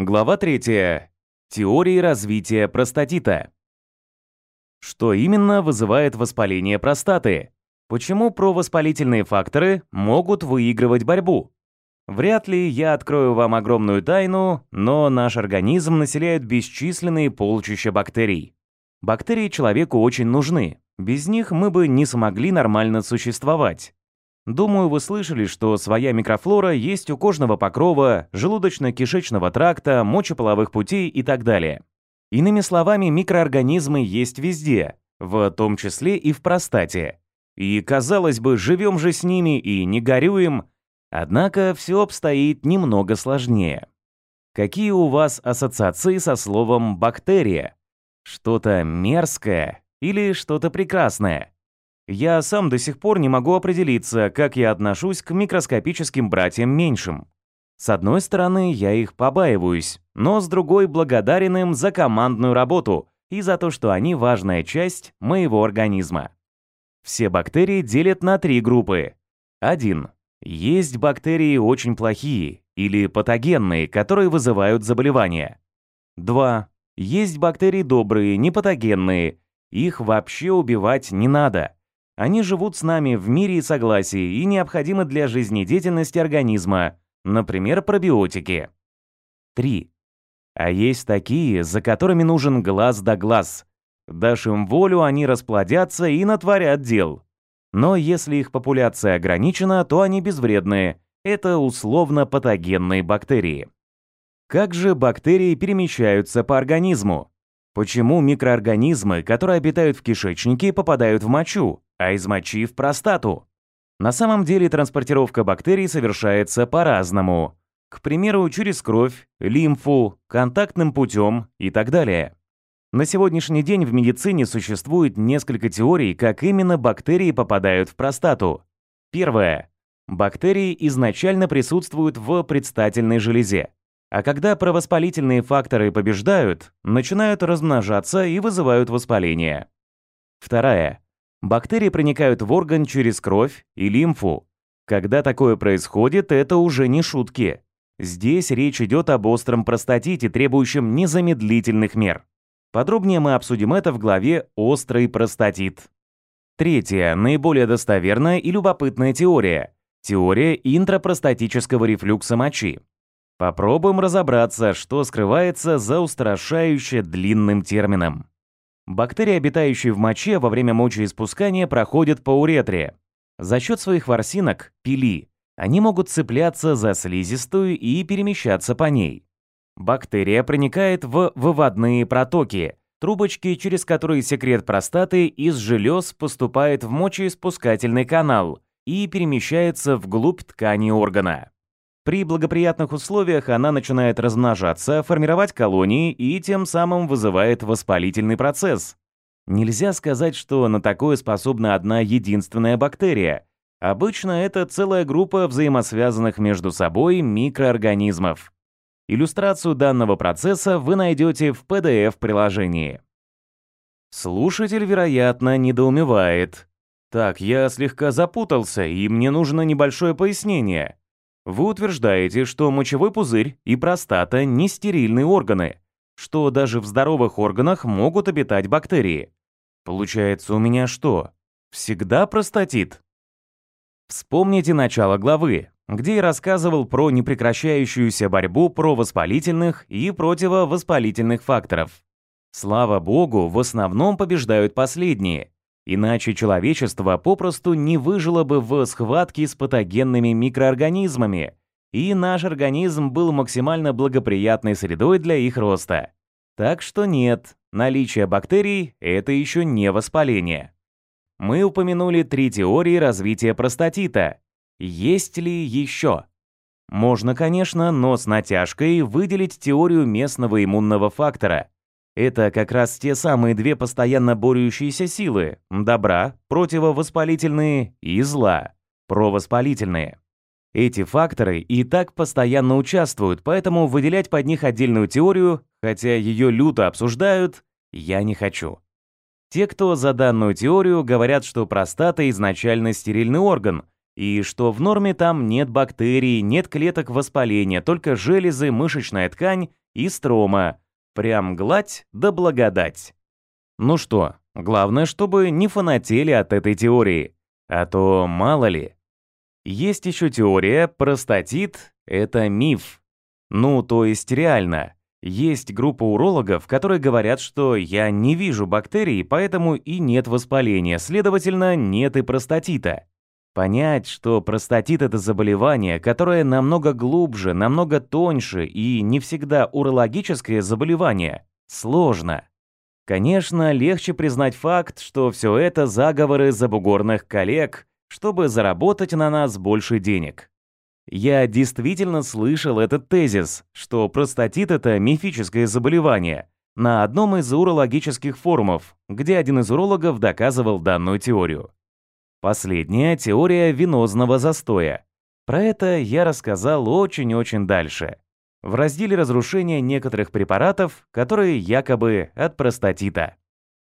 Глава 3. Теории развития простатита. Что именно вызывает воспаление простаты? Почему провоспалительные факторы могут выигрывать борьбу? Вряд ли я открою вам огромную тайну, но наш организм населяет бесчисленные полчища бактерий. Бактерии человеку очень нужны. Без них мы бы не смогли нормально существовать. Думаю, вы слышали, что своя микрофлора есть у кожного покрова, желудочно-кишечного тракта, мочеполовых путей и так далее. Иными словами, микроорганизмы есть везде, в том числе и в простате. И, казалось бы, живем же с ними и не горюем, однако все обстоит немного сложнее. Какие у вас ассоциации со словом «бактерия»? Что-то мерзкое или что-то прекрасное? Я сам до сих пор не могу определиться, как я отношусь к микроскопическим братьям меньшим. С одной стороны, я их побаиваюсь, но с другой благодарен им за командную работу и за то, что они важная часть моего организма. Все бактерии делят на три группы. 1. Есть бактерии очень плохие или патогенные, которые вызывают заболевания. 2. Есть бактерии добрые, непатогенные. Их вообще убивать не надо. Они живут с нами в мире и согласии и необходимы для жизнедеятельности организма, например, пробиотики. 3. А есть такие, за которыми нужен глаз да глаз. Дашь им волю, они расплодятся и натворят дел. Но если их популяция ограничена, то они безвредные. Это условно патогенные бактерии. Как же бактерии перемещаются по организму? Почему микроорганизмы, которые обитают в кишечнике, попадают в мочу, а из мочи в простату? На самом деле транспортировка бактерий совершается по-разному. К примеру, через кровь, лимфу, контактным путем и так далее. На сегодняшний день в медицине существует несколько теорий, как именно бактерии попадают в простату. Первое. Бактерии изначально присутствуют в предстательной железе. А когда провоспалительные факторы побеждают, начинают размножаться и вызывают воспаление. Вторая. Бактерии проникают в орган через кровь и лимфу. Когда такое происходит, это уже не шутки. Здесь речь идет об остром простатите, требующем незамедлительных мер. Подробнее мы обсудим это в главе «Острый простатит». Третья, наиболее достоверная и любопытная теория. Теория интрапростатического рефлюкса мочи. Попробуем разобраться, что скрывается за устрашающе длинным термином. Бактерии, обитающие в моче во время мочеиспускания, проходят по уретре. За счет своих ворсинок, пили, они могут цепляться за слизистую и перемещаться по ней. Бактерия проникает в выводные протоки, трубочки, через которые секрет простаты из желез поступает в мочеиспускательный канал и перемещается вглубь ткани органа. При благоприятных условиях она начинает размножаться, формировать колонии и тем самым вызывает воспалительный процесс. Нельзя сказать, что на такое способна одна единственная бактерия. Обычно это целая группа взаимосвязанных между собой микроорганизмов. Иллюстрацию данного процесса вы найдете в PDF-приложении. Слушатель, вероятно, недоумевает. Так, я слегка запутался, и мне нужно небольшое пояснение. Вы утверждаете, что мочевой пузырь и простата не стерильные органы, что даже в здоровых органах могут обитать бактерии. Получается, у меня что, всегда простатит? Вспомните начало главы, где я рассказывал про непрекращающуюся борьбу провоспалительных и противовоспалительных факторов. Слава богу, в основном побеждают последние, Иначе человечество попросту не выжило бы в схватке с патогенными микроорганизмами, и наш организм был максимально благоприятной средой для их роста. Так что нет, наличие бактерий – это еще не воспаление. Мы упомянули три теории развития простатита. Есть ли еще? Можно, конечно, но с натяжкой выделить теорию местного иммунного фактора – это как раз те самые две постоянно борющиеся силы – добра, противовоспалительные, и зла, провоспалительные. Эти факторы и так постоянно участвуют, поэтому выделять под них отдельную теорию, хотя ее люто обсуждают, я не хочу. Те, кто за данную теорию, говорят, что простата изначально стерильный орган, и что в норме там нет бактерий, нет клеток воспаления, только железы, мышечная ткань и строма. Прям гладь да благодать. Ну что, главное, чтобы не фанатели от этой теории. А то мало ли. Есть еще теория, простатит – это миф. Ну, то есть реально. Есть группа урологов, которые говорят, что я не вижу бактерий, поэтому и нет воспаления, следовательно, нет и простатита. Понять, что простатит – это заболевание, которое намного глубже, намного тоньше и не всегда урологическое заболевание, сложно. Конечно, легче признать факт, что все это заговоры забугорных коллег, чтобы заработать на нас больше денег. Я действительно слышал этот тезис, что простатит – это мифическое заболевание, на одном из урологических форумов, где один из урологов доказывал данную теорию. Последняя – теория венозного застоя. Про это я рассказал очень-очень дальше. В разделе разрушения некоторых препаратов, которые якобы от простатита.